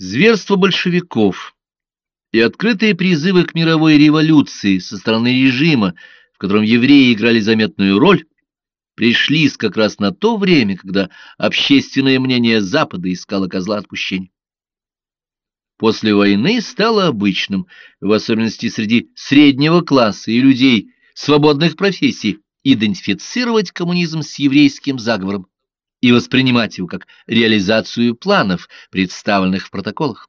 Зверство большевиков и открытые призывы к мировой революции со стороны режима, в котором евреи играли заметную роль, пришлись как раз на то время, когда общественное мнение Запада искало козла отпущения. После войны стало обычным, в особенности среди среднего класса и людей свободных профессий, идентифицировать коммунизм с еврейским заговором и воспринимать его как реализацию планов, представленных в протоколах.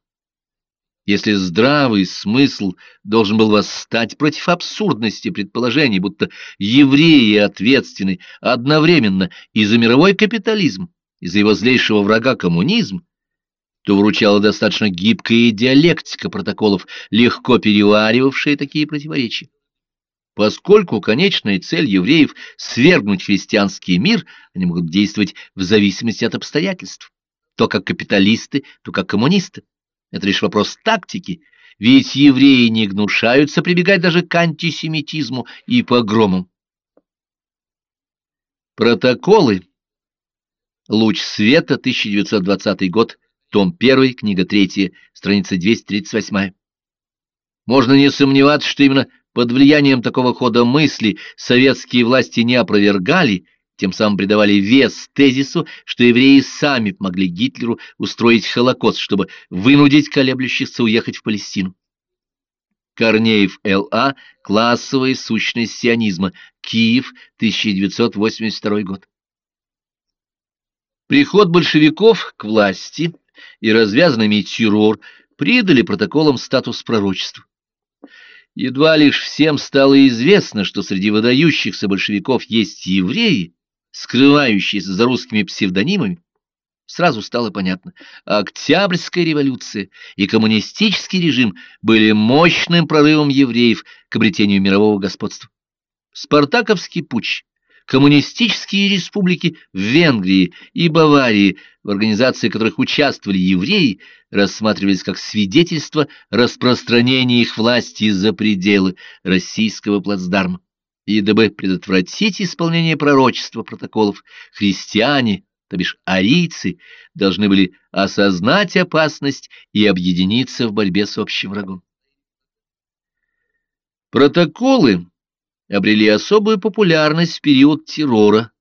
Если здравый смысл должен был восстать против абсурдности предположений, будто евреи ответственны одновременно и за мировой капитализм, и за его злейшего врага коммунизм, то вручала достаточно гибкая диалектика протоколов, легко переваривавшая такие противоречия. Поскольку конечная цель евреев — свергнуть христианский мир, они могут действовать в зависимости от обстоятельств. То как капиталисты, то как коммунисты. Это лишь вопрос тактики, ведь евреи не гнушаются прибегать даже к антисемитизму и погромам. Протоколы. Луч света, 1920 год, том 1, книга 3, страница 238. Можно не сомневаться, что именно под влиянием такого хода мысли советские власти не опровергали, тем самым придавали вес тезису, что евреи сами помогли Гитлеру устроить Холокост, чтобы вынудить колеблющихся уехать в Палестину. Корнеев Л.А. «Классовая сущность сионизма. Киев, 1982 год». Приход большевиков к власти и развязанный террор придали протоколам статус пророчества. Едва лишь всем стало известно, что среди выдающихся большевиков есть евреи, скрывающиеся за русскими псевдонимами, сразу стало понятно, Октябрьская революция и коммунистический режим были мощным прорывом евреев к обретению мирового господства. Спартаковский путч коммунистические республики в Венгрии и Баварии, в организации которых участвовали евреи, рассматривались как свидетельство распространения их власти за пределы российского плацдарма. И дабы предотвратить исполнение пророчества протоколов, христиане, то бишь арийцы, должны были осознать опасность и объединиться в борьбе с общим врагом. Протоколы обрели особую популярность в период террора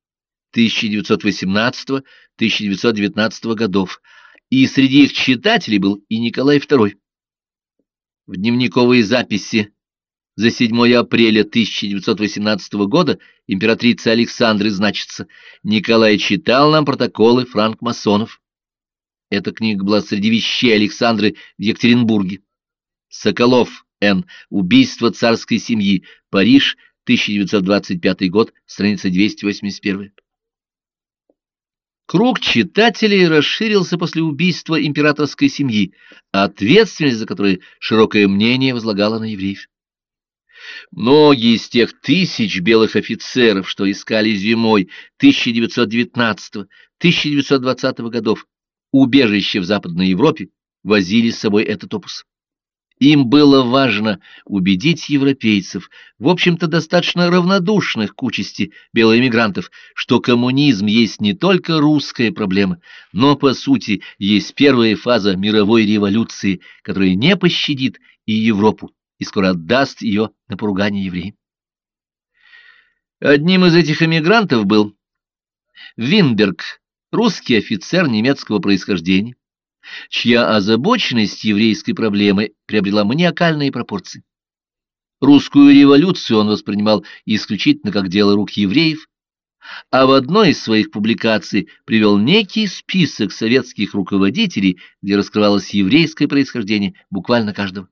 1918-1919 годов, и среди их читателей был и Николай II. В дневниковой записи за 7 апреля 1918 года императрицы Александры значится «Николай читал нам протоколы франкмасонов». Эта книга была среди вещей Александры в Екатеринбурге. Соколов, Н. Убийство царской семьи. Париж, 1925 год, страница 281. Круг читателей расширился после убийства императорской семьи, ответственность за которое широкое мнение возлагало на евреев. Многие из тех тысяч белых офицеров, что искали зимой 1919-1920 годов убежище в Западной Европе, возили с собой этот опус. Им было важно убедить европейцев, в общем-то достаточно равнодушных к участи белоэмигрантов, что коммунизм есть не только русская проблема, но, по сути, есть первая фаза мировой революции, которая не пощадит и Европу, и скоро отдаст ее на поругание евреям. Одним из этих эмигрантов был Винберг, русский офицер немецкого происхождения, чья озабоченность еврейской проблемой приобрела маниакальные пропорции. Русскую революцию он воспринимал исключительно как дело рук евреев, а в одной из своих публикаций привел некий список советских руководителей, где раскрывалось еврейское происхождение буквально каждого.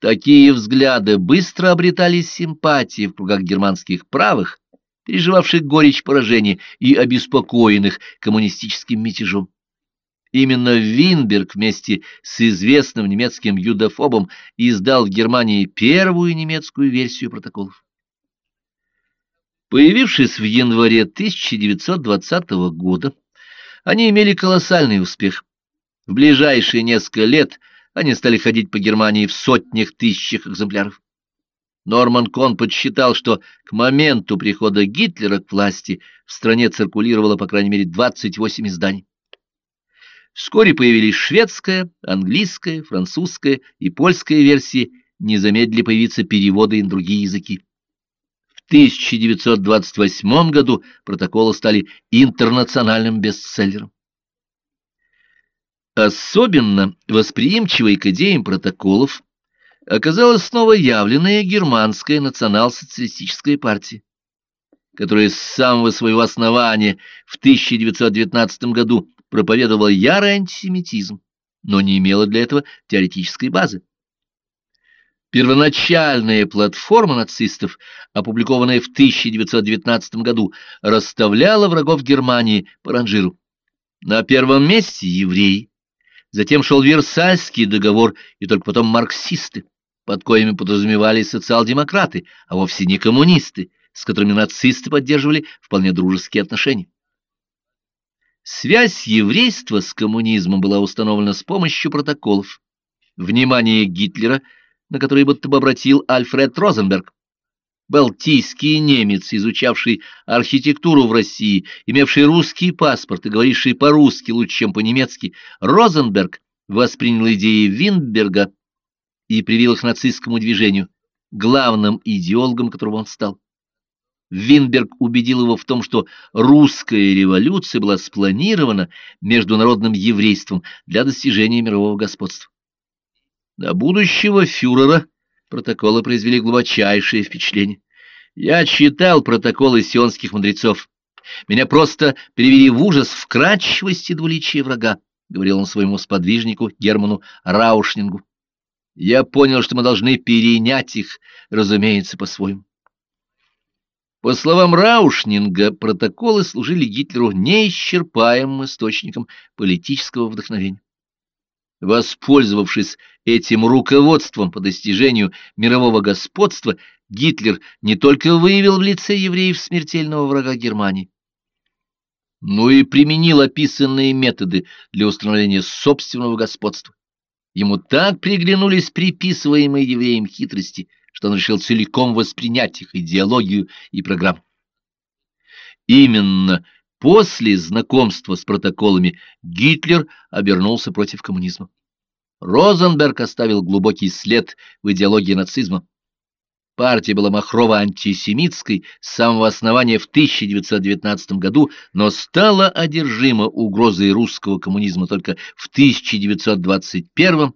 Такие взгляды быстро обретали симпатии в кругах германских правых, переживавших горечь поражения и обеспокоенных коммунистическим мятежом. Именно Винберг вместе с известным немецким юдофобом издал в Германии первую немецкую версию протоколов. Появившись в январе 1920 года, они имели колоссальный успех. В ближайшие несколько лет они стали ходить по Германии в сотнях тысячах экземпляров. Норман Кон подсчитал, что к моменту прихода Гитлера к власти в стране циркулировало по крайней мере 28 изданий. Вскоре появились шведская, английская, французская и польская версии, не замедлили появиться переводы на другие языки. В 1928 году протоколы стали интернациональным бестселлером. Особенно восприимчивой к идеям протоколов оказалась новоявленная германская национал-социалистическая партия, которая с самого своего основания в 1919 году проповедовала ярый антисемитизм, но не имела для этого теоретической базы. Первоначальная платформа нацистов, опубликованная в 1919 году, расставляла врагов Германии по ранжиру. На первом месте евреи, затем шел Версальский договор и только потом марксисты, под коими подразумевались социал-демократы, а вовсе не коммунисты, с которыми нацисты поддерживали вполне дружеские отношения. Связь еврейства с коммунизмом была установлена с помощью протоколов. Внимание Гитлера, на который будто бы обратил Альфред Розенберг, балтийский немец, изучавший архитектуру в России, имевший русский паспорт и говоривший по-русски лучше, чем по-немецки, Розенберг воспринял идеи Виндберга и привил их нацистскому движению, главным идеологом которого он стал. Винберг убедил его в том, что русская революция была спланирована международным еврейством для достижения мирового господства. На будущего фюрера протоколы произвели глубочайшее впечатление. Я читал протоколы сионских мудрецов. Меня просто перевели в ужас вкрадчивости двуличия врага, — говорил он своему сподвижнику Герману Раушнингу. Я понял, что мы должны перенять их, разумеется, по-своему. По словам Раушнинга, протоколы служили Гитлеру неисчерпаемым источником политического вдохновения. Воспользовавшись этим руководством по достижению мирового господства, Гитлер не только выявил в лице евреев смертельного врага Германии, но и применил описанные методы для установления собственного господства. Ему так приглянулись приписываемые евреям хитрости, что он решил целиком воспринять их идеологию и программу. Именно после знакомства с протоколами Гитлер обернулся против коммунизма. Розенберг оставил глубокий след в идеологии нацизма. Партия была махрово-антисемитской с самого основания в 1919 году, но стала одержима угрозой русского коммунизма только в 1921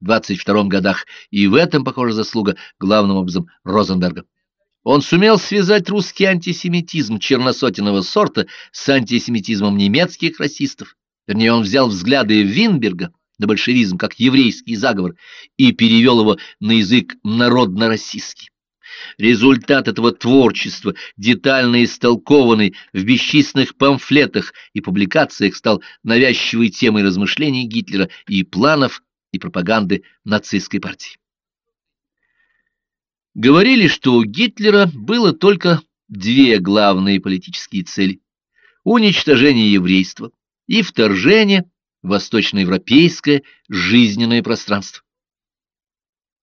22 годах, и в этом, похоже, заслуга главным образом Розенберга. Он сумел связать русский антисемитизм черносотенного сорта с антисемитизмом немецких расистов. Вернее, он взял взгляды Винберга на большевизм как еврейский заговор и перевел его на язык народно-российский. Результат этого творчества, детально истолкованный в бесчисленных памфлетах и публикациях, стал навязчивой темой размышлений Гитлера и планов и пропаганды нацистской партии. Говорили, что у Гитлера было только две главные политические цели – уничтожение еврейства и вторжение в восточноевропейское жизненное пространство.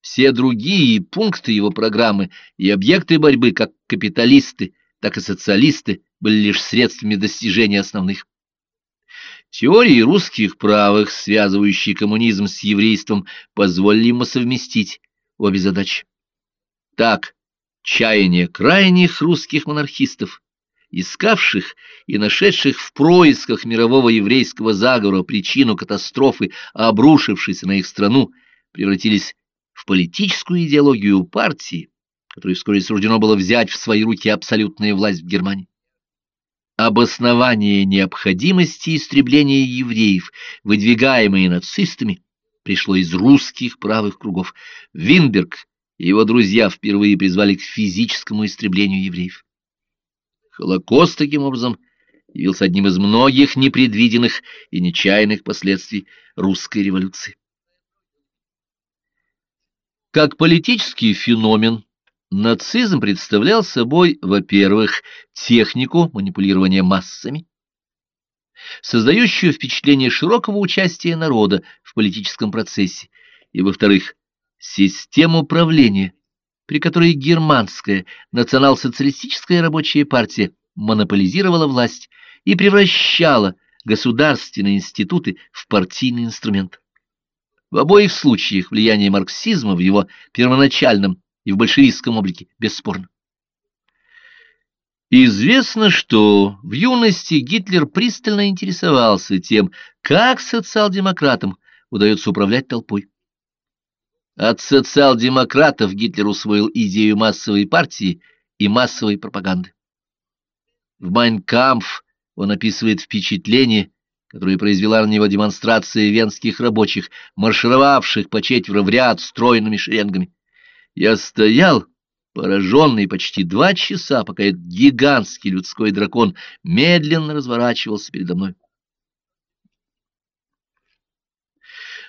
Все другие пункты его программы и объекты борьбы, как капиталисты, так и социалисты, были лишь средствами достижения основных. Теории русских правых, связывающие коммунизм с еврейством, позволили ему совместить обе задачи. Так, чаяние крайних русских монархистов, искавших и нашедших в происках мирового еврейского заговора причину катастрофы, обрушившейся на их страну, превратились в политическую идеологию партии, которой вскоре суждено было взять в свои руки абсолютную власть в Германии обоснование необходимости истребления евреев, выдвигаемые нацистами, пришло из русских правых кругов. Винберг и его друзья впервые призвали к физическому истреблению евреев. Холокост, таким образом, явился одним из многих непредвиденных и нечаянных последствий русской революции. Как политический феномен, Нацизм представлял собой, во-первых, технику манипулирования массами, создающую впечатление широкого участия народа в политическом процессе, и, во-вторых, систему правления, при которой германская национал-социалистическая рабочая партия монополизировала власть и превращала государственные институты в партийный инструмент. В обоих случаях влияние марксизма в его первоначальном и в большевистском облике бесспорно. Известно, что в юности Гитлер пристально интересовался тем, как социал-демократам удается управлять толпой. От социал-демократов Гитлер усвоил идею массовой партии и массовой пропаганды. В «Майнкампф» он описывает впечатление, которое произвела на него демонстрация венских рабочих, маршировавших по четверо в ряд стройными шеренгами. Я стоял, пораженный почти два часа, пока этот гигантский людской дракон медленно разворачивался передо мной.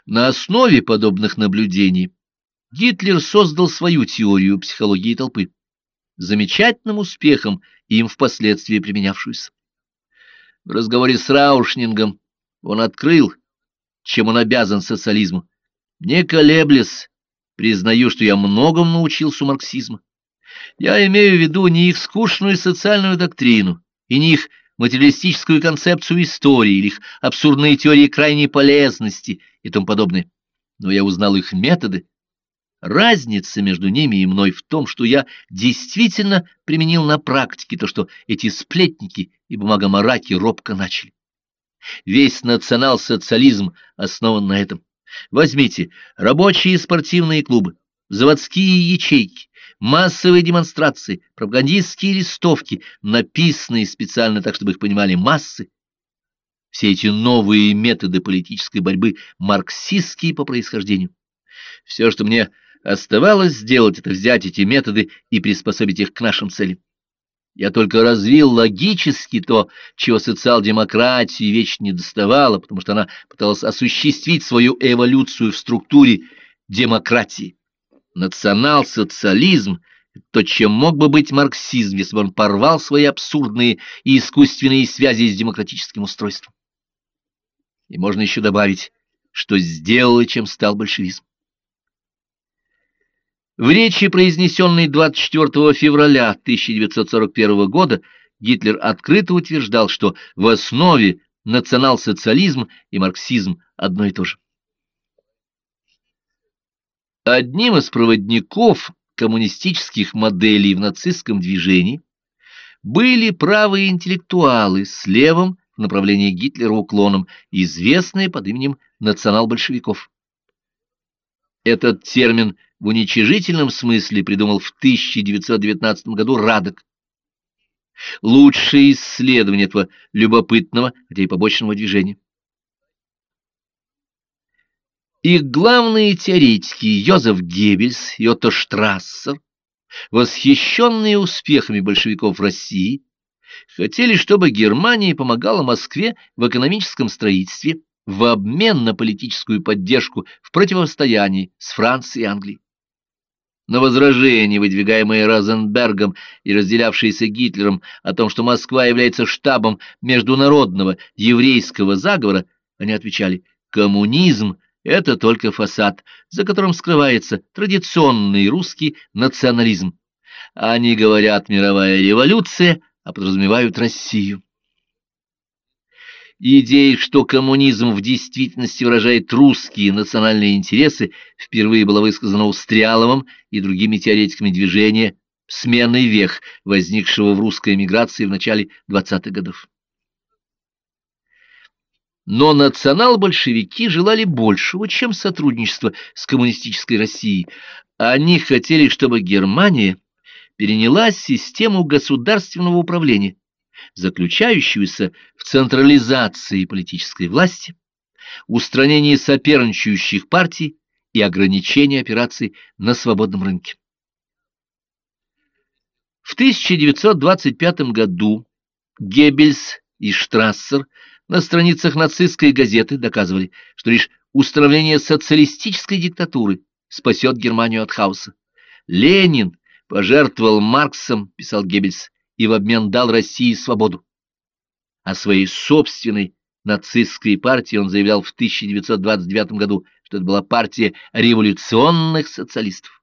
На основе подобных наблюдений Гитлер создал свою теорию психологии толпы, замечательным успехом им впоследствии применявшуюся. В разговоре с Раушнингом он открыл, чем он обязан социализму. Не колеблясь, признаю, что я многому научился у марксизма. Я имею в виду не их скучную социальную доктрину и не их материалистическую концепцию истории или их абсурдные теории крайней полезности и тому подобное. Но я узнал их методы. Разница между ними и мной в том, что я действительно применил на практике то, что эти сплетники и бумагомараки робко начали. Весь национал-социализм основан на этом. Возьмите рабочие спортивные клубы, заводские ячейки, массовые демонстрации, пропагандистские листовки, написанные специально так, чтобы их понимали массы, все эти новые методы политической борьбы марксистские по происхождению. Все, что мне оставалось сделать, это взять эти методы и приспособить их к нашим целям. Я только развил логически то, чего социал-демократии вечно не доставало, потому что она пыталась осуществить свою эволюцию в структуре демократии. Национал-социализм — то, чем мог бы быть марксизм, если бы он порвал свои абсурдные и искусственные связи с демократическим устройством. И можно еще добавить, что сделал и чем стал большевизм. В речи, произнесенной 24 февраля 1941 года, Гитлер открыто утверждал, что в основе национал-социализм и марксизм одно и то же. Одним из проводников коммунистических моделей в нацистском движении были правые интеллектуалы с левым в направлении Гитлера уклоном, известные под именем национал-большевиков. Этот термин в уничижительном смысле придумал в 1919 году Радок. Лучшее исследование этого любопытного, хотя и побочного движения. Их главные теоретики Йозеф Геббельс и Отто Штрассер, восхищенные успехами большевиков в России, хотели, чтобы Германия помогала Москве в экономическом строительстве в обмен на политическую поддержку в противостоянии с Францией и Англией. На возражение, выдвигаемое Розенбергом и разделявшееся Гитлером о том, что Москва является штабом международного еврейского заговора, они отвечали «коммунизм это только фасад, за которым скрывается традиционный русский национализм. Они говорят «мировая революция», а подразумевают Россию. Идея, что коммунизм в действительности выражает русские национальные интересы, впервые была высказана Устряловым и другими теоретиками движения «Сменный век», возникшего в русской эмиграции в начале 20-х годов. Но национал-большевики желали большего, чем сотрудничество с коммунистической Россией. Они хотели, чтобы Германия переняла систему государственного управления, заключающуюся в централизации политической власти, устранении соперничающих партий и ограничении операций на свободном рынке. В 1925 году Геббельс и Штрассер – на страницах нацистской газеты доказывали, что лишь установление социалистической диктатуры спасет Германию от хаоса. Ленин пожертвовал Марксом, писал Геббельс, и в обмен дал России свободу. О своей собственной нацистской партии он заявлял в 1929 году, что это была партия революционных социалистов.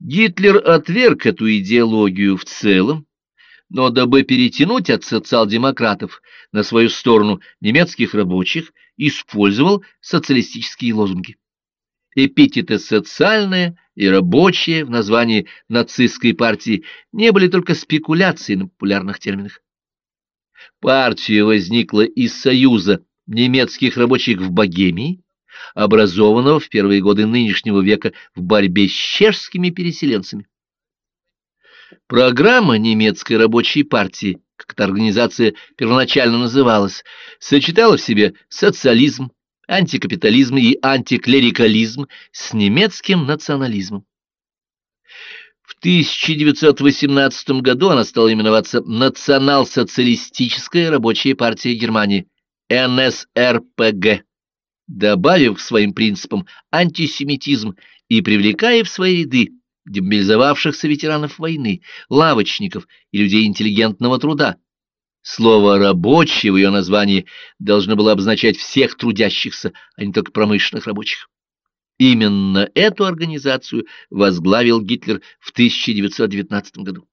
Гитлер отверг эту идеологию в целом, но дабы перетянуть от социал-демократов на свою сторону немецких рабочих, использовал социалистические лозунги. Эпитеты «социальное» и «рабочее» в названии нацистской партии не были только спекуляцией на популярных терминах. Партия возникла из союза немецких рабочих в Богемии, образованного в первые годы нынешнего века в борьбе с чешскими переселенцами. Программа немецкой рабочей партии, как эта организация первоначально называлась, сочетала в себе социализм, антикапитализм и антиклерикализм с немецким национализмом. В 1918 году она стала именоваться Национал-социалистическая рабочая партия Германии, НСРПГ, добавив к своим принципам антисемитизм и привлекая в свои ряды демобилизовавшихся ветеранов войны, лавочников и людей интеллигентного труда. Слово «рабочий» в ее названии должно было обозначать всех трудящихся, а не только промышленных рабочих. Именно эту организацию возглавил Гитлер в 1919 году.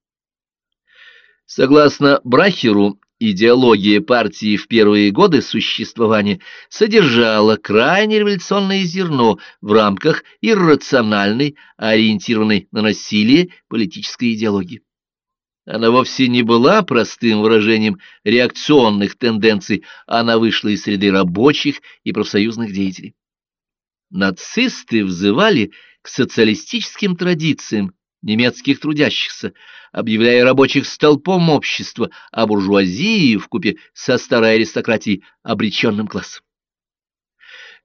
Согласно Брахеру, идеология партии в первые годы существования содержала крайне революционное зерно в рамках иррациональной, ориентированной на насилие политической идеологии. Она вовсе не была простым выражением реакционных тенденций, она вышла из среды рабочих и профсоюзных деятелей. Нацисты взывали к социалистическим традициям немецких трудящихся, объявляя рабочих столпом общества, а буржуазии вкупе со старой аристократией обреченным классом.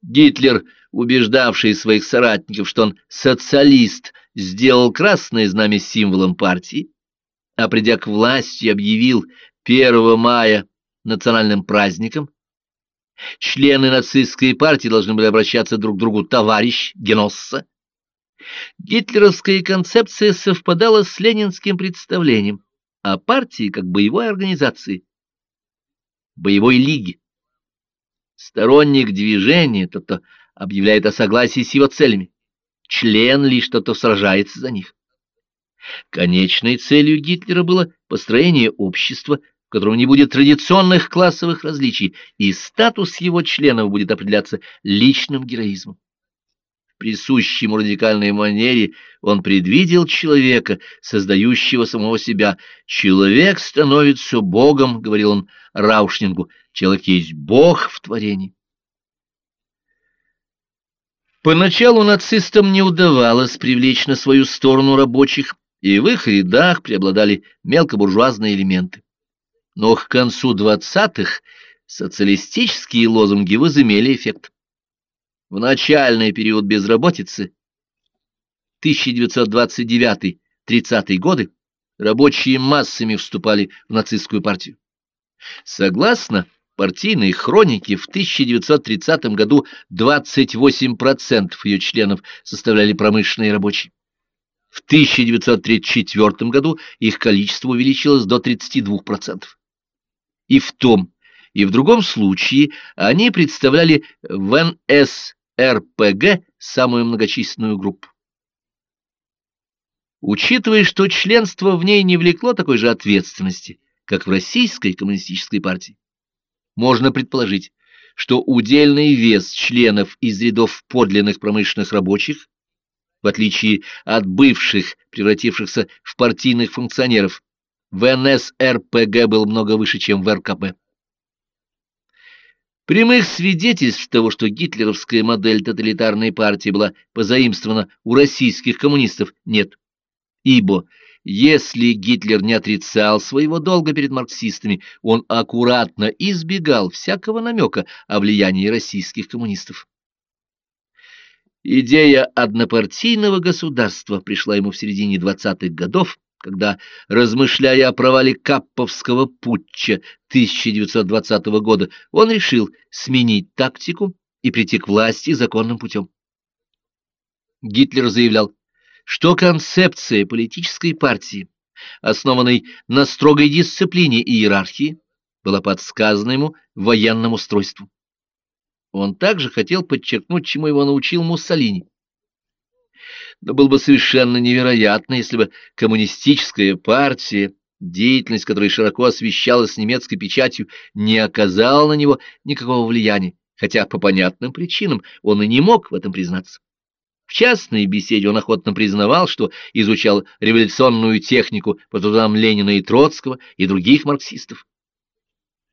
Гитлер, убеждавший своих соратников, что он социалист, сделал красное знамя символом партии, а придя к власти, объявил 1 мая национальным праздником. Члены нацистской партии должны были обращаться друг к другу «товарищ Геносса», Гитлеровская концепция совпадала с ленинским представлением о партии как боевой организации, боевой лиги. Сторонник движения, тот, кто объявляет о согласии с его целями, член лишь тот, кто сражается за них. Конечной целью Гитлера было построение общества, в котором не будет традиционных классовых различий, и статус его членов будет определяться личным героизмом присущей ему радикальной манере, он предвидел человека, создающего самого себя. «Человек становится Богом», — говорил он Раушнингу, — «человек есть Бог в творении». Поначалу нацистам не удавалось привлечь на свою сторону рабочих, и в их рядах преобладали мелкобуржуазные элементы. Но к концу двадцатых социалистические лозунги возымели эффект. В начальный период безработицы 1929-30 годы рабочие массами вступали в нацистскую партию. Согласно партийной хронике, в 1930 году 28% ее членов составляли промышленные рабочие. В 1934 году их количество увеличилось до 32%. И в том, и в другом случае они представляли в НС РПГ самую многочисленную группу. Учитывая, что членство в ней не влекло такой же ответственности, как в Российской коммунистической партии, можно предположить, что удельный вес членов из рядов подлинных промышленных рабочих, в отличие от бывших, превратившихся в партийных функционеров, в НСРПГ был много выше, чем в РКП. Прямых свидетельств того, что гитлеровская модель тоталитарной партии была позаимствована у российских коммунистов, нет. Ибо если Гитлер не отрицал своего долга перед марксистами, он аккуратно избегал всякого намека о влиянии российских коммунистов. Идея однопартийного государства пришла ему в середине 20-х годов, когда, размышляя о провале Капповского путча 1920 года, он решил сменить тактику и прийти к власти законным путем. Гитлер заявлял, что концепция политической партии, основанной на строгой дисциплине и иерархии, была подсказана ему военным устройством. Он также хотел подчеркнуть, чему его научил Муссолини но было бы совершенно невероятно, если бы коммунистическая партия деятельность которой широко освещалась немецкой печатью, не оказала на него никакого влияния, хотя по понятным причинам он и не мог в этом признаться. В частной беседе он охотно признавал, что изучал революционную технику по трудам Ленина и Троцкого и других марксистов.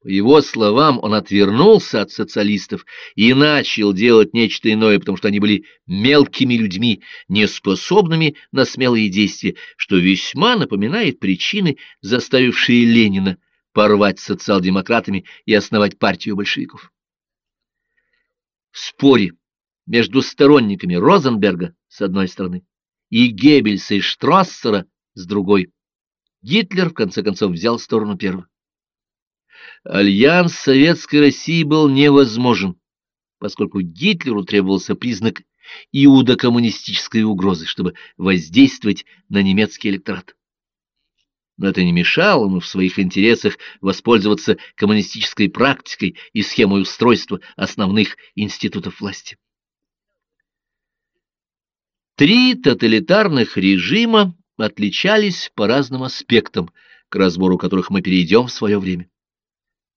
По его словам, он отвернулся от социалистов и начал делать нечто иное, потому что они были мелкими людьми, неспособными на смелые действия, что весьма напоминает причины, заставившие Ленина порвать с социал-демократами и основать партию большевиков. В споре между сторонниками Розенберга с одной стороны и Геббельса и Штрассера с другой, Гитлер в конце концов взял сторону первого. Альянс Советской России был невозможен, поскольку Гитлеру требовался признак иудокоммунистической угрозы, чтобы воздействовать на немецкий электорат. Но это не мешало ему в своих интересах воспользоваться коммунистической практикой и схемой устройства основных институтов власти. Три тоталитарных режима отличались по разным аспектам, к разбору которых мы перейдем в свое время.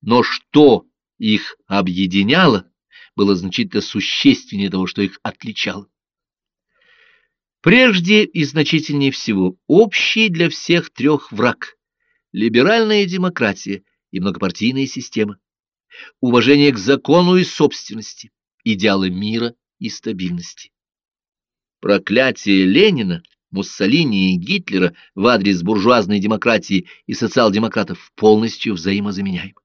Но что их объединяло, было значительно существеннее того, что их отличало. Прежде и значительнее всего общий для всех трех враг – либеральная демократия и многопартийная система, уважение к закону и собственности, идеалы мира и стабильности. Проклятие Ленина, Муссолини и Гитлера в адрес буржуазной демократии и социал-демократов полностью взаимозаменяемы.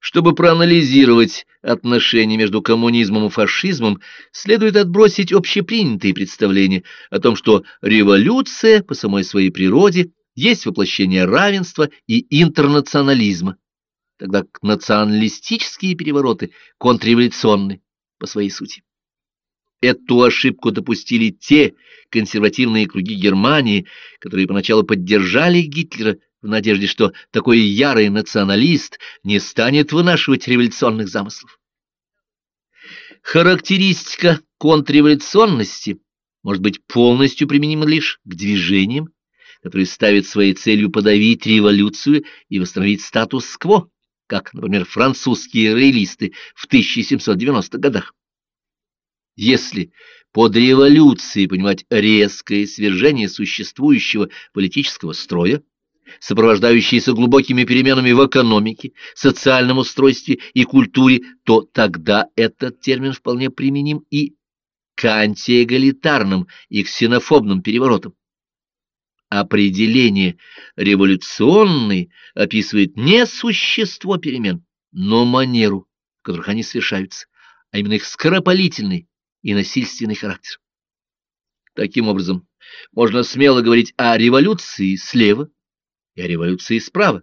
Чтобы проанализировать отношения между коммунизмом и фашизмом, следует отбросить общепринятые представления о том, что революция по самой своей природе есть воплощение равенства и интернационализма, тогда как националистические перевороты контрреволюционны по своей сути. Эту ошибку допустили те консервативные круги Германии, которые поначалу поддержали Гитлера надежде, что такой ярый националист не станет вынашивать революционных замыслов. Характеристика контрреволюционности может быть полностью применима лишь к движениям, которые ставят своей целью подавить революцию и восстановить статус-кво, как, например, французские роялисты в 1790-х годах. Если под революцией понимать резкое свержение существующего политического строя, сопровождающиеся глубокими переменами в экономике, социальном устройстве и культуре, то тогда этот термин вполне применим и к антиэгалитарным и ксенофобным переворотам. Определение «революционный» описывает не существо перемен, но манеру, в которых они совершаются, а именно их скоропалительный и насильственный характер. Таким образом, можно смело говорить о революции слева, и о революции справа.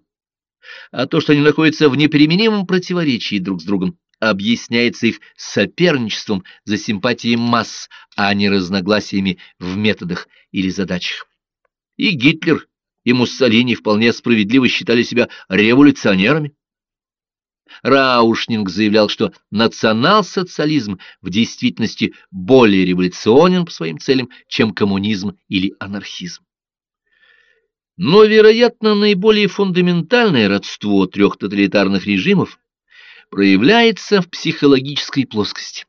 А то, что они находятся в неприменимом противоречии друг с другом, объясняется их соперничеством за симпатии масс, а не разногласиями в методах или задачах. И Гитлер, и Муссолини вполне справедливо считали себя революционерами. Раушнинг заявлял, что национал-социализм в действительности более революционен по своим целям, чем коммунизм или анархизм. Но, вероятно, наиболее фундаментальное родство трех тоталитарных режимов проявляется в психологической плоскости.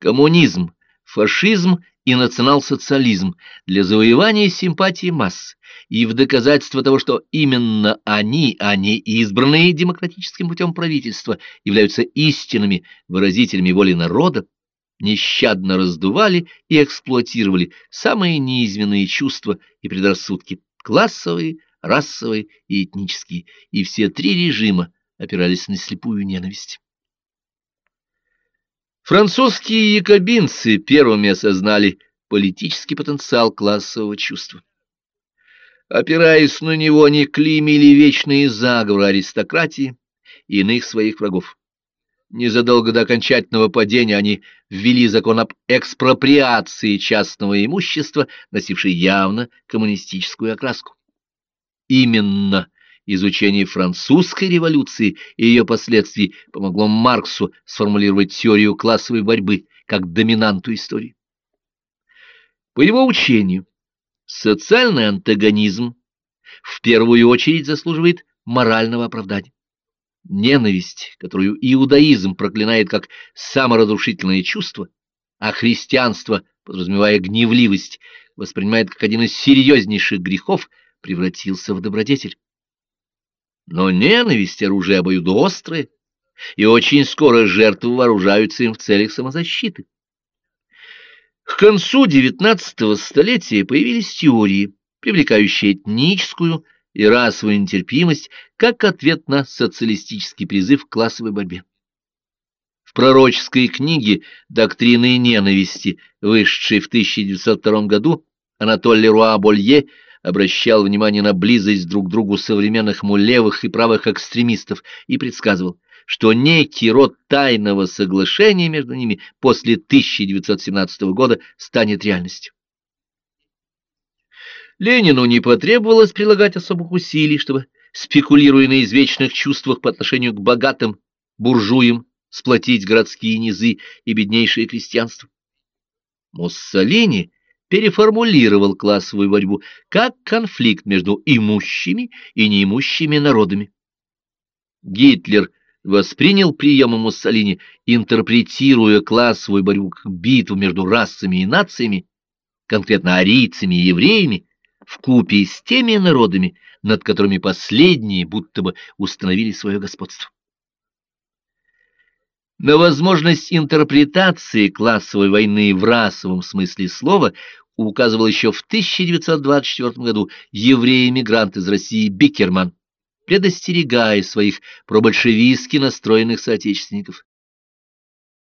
Коммунизм, фашизм и национал-социализм для завоевания симпатии масс и в доказательство того, что именно они, а не избранные демократическим путем правительства, являются истинными выразителями воли народа, нещадно раздували и эксплуатировали самые низменные чувства и предрассудки классовые, расовые и этнические, и все три режима опирались на слепую ненависть. Французские якобинцы первыми осознали политический потенциал классового чувства. Опираясь на него, они клеймили вечные заговоры аристократии и иных своих врагов. Незадолго до окончательного падения они ввели закон об экспроприации частного имущества, носивший явно коммунистическую окраску. Именно изучение французской революции и ее последствий помогло Марксу сформулировать теорию классовой борьбы как доминанту истории. По его учению, социальный антагонизм в первую очередь заслуживает морального оправдания. Ненависть, которую иудаизм проклинает как саморазрушительное чувство, а христианство, подразумевая гневливость, воспринимает как один из серьезнейших грехов, превратился в добродетель. Но ненависть — оружие обоюдоострое, и очень скоро жертвы вооружаются им в целях самозащиты. К концу XIX столетия появились теории, привлекающие этническую и расовую нетерпимость как ответ на социалистический призыв к классовой борьбе. В пророческой книге «Доктрины ненависти», вышедшей в 1902 году, Анатолий Руа-Болье обращал внимание на близость друг к другу современных му левых и правых экстремистов и предсказывал, что некий род тайного соглашения между ними после 1917 года станет реальностью. Ленину не потребовалось прилагать особых усилий, чтобы, спекулируя на извечных чувствах по отношению к богатым буржуям, сплотить городские низы и беднейшее крестьянство. Муссолини переформулировал классовую борьбу как конфликт между имущими и неимущими народами. Гитлер воспринял приемы Муссолини, интерпретируя классовую борьбу как битву между расами и нациями, конкретно арийцами и евреями, в купе с теми народами, над которыми последние будто бы установили свое господство. На возможность интерпретации классовой войны в расовом смысле слова указывал еще в 1924 году еврей-эмигрант из России Бикерман, предостерегая своих пробольшевистски настроенных соотечественников.